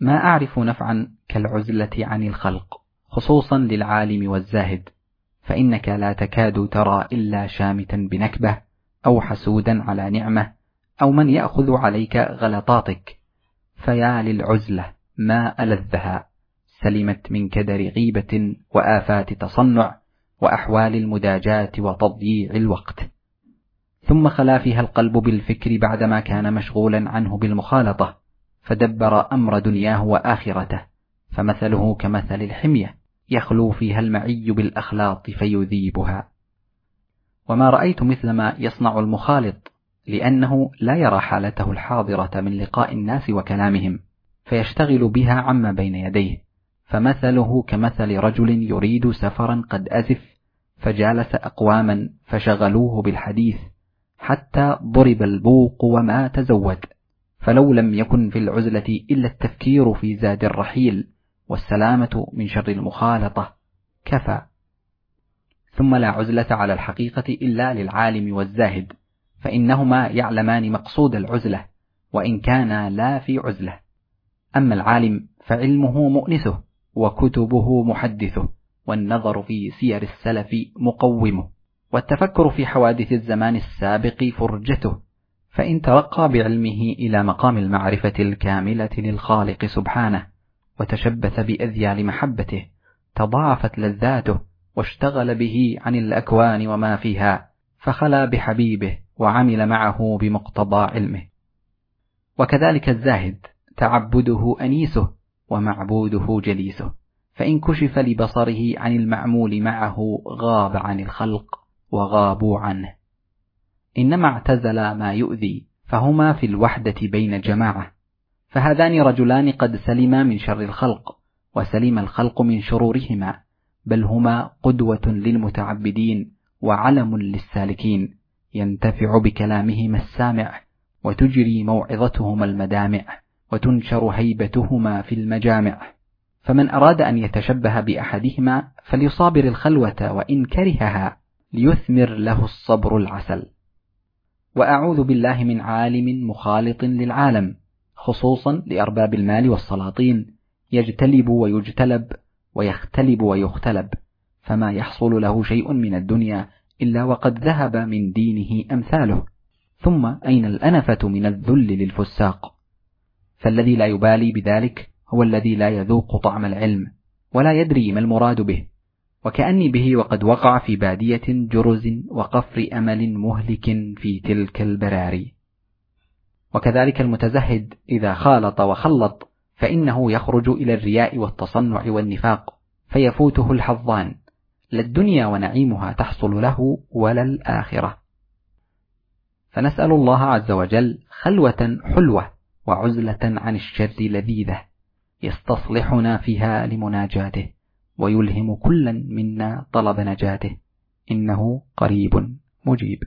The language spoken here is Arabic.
ما أعرف نفعا كالعزلة عن الخلق خصوصا للعالم والزاهد فإنك لا تكاد ترى إلا شامتا بنكبة أو حسودا على نعمة أو من يأخذ عليك غلطاتك. فيا للعزلة ما ألذها سلمت من كدر غيبة وآفات تصنع وأحوال المداجاة وتضييع الوقت. ثم خلا فيها القلب بالفكر بعدما كان مشغولا عنه بالمخالطة. فدبر أمر دنياه وآخرته فمثله كمثل الحمية يخلو فيها المعي بالأخلاط فيذيبها. وما رأيت مثل ما يصنع المخالط لأنه لا يرى حالته الحاضرة من لقاء الناس وكلامهم فيشتغل بها عما بين يديه. فمثله كمثل رجل يريد سفرا قد أزف فجالس أقواما فشغلوه بالحديث حتى ضرب البوق وما تزود فلو لم يكن في العزلة إلا التفكير في زاد الرحيل والسلامة من شر المخالطة كفى. ثم لا عزلة على الحقيقة إلا للعالم والزاهد فإنهما يعلمان مقصود العزلة وإن كانا لا في عزلة. أما العالم فعلمه مؤنسه وكتبه محدثه والنظر في سير السلف مقومه. والتفكر في حوادث الزمان السابق فرجته فإن ترقى بعلمه إلى مقام المعرفة الكاملة للخالق سبحانه وتشبث بأذيال محبته تضاعفت لذاته واشتغل به عن الأكوان وما فيها فخلا بحبيبه وعمل معه بمقتضى علمه. وكذلك الزاهد تعبده أنيسه ومعبوده جليسه فإن كشف لبصره عن المعمول معه غاب عن الخلق وغابوا عنه. إنما اعتزل ما يؤذي فهما في الوحدة بين جماعة. فهذان رجلان قد سلما من شر الخلق وسلم الخلق من شرورهما بل هما قدوة للمتعبدين وعلم للسالكين. ينتفع بكلامهما السامع وتجري موعظتهما المدامع وتنشر هيبتهما في المجامع. فمن أراد أن يتشبه بأحدهما فليصابر الخلوة وإن كرهها ليثمر له الصبر العسل. وأعوذ بالله من عالم مخالط للعالم خصوصا لأرباب المال والسلاطين. يجتلب ويجتلب ويختلب ويختلب فما يحصل له شيء من الدنيا إلا وقد ذهب من دينه أمثاله. ثم أين الأنفة من الذل للفساق؟ فالذي لا يبالي بذلك هو الذي لا يذوق طعم العلم ولا يدري ما المراد به. وكأني به وقد وقع في بادية جرز وقفر أمل مهلك في تلك البراري. وكذلك المتزهد إذا خالط وخلط فإنه يخرج إلى الرياء والتصنع والنفاق فيفوته الحظان. لا الدنيا ونعيمها تحصل له ولا الآخرة. فنسأل الله عز وجل خلوة حلوة وعزلة عن الشر لذيذة يستصلحنا فيها لمناجاته. ويلهم كلا منا طلب نجاته. إنه قريب مجيب.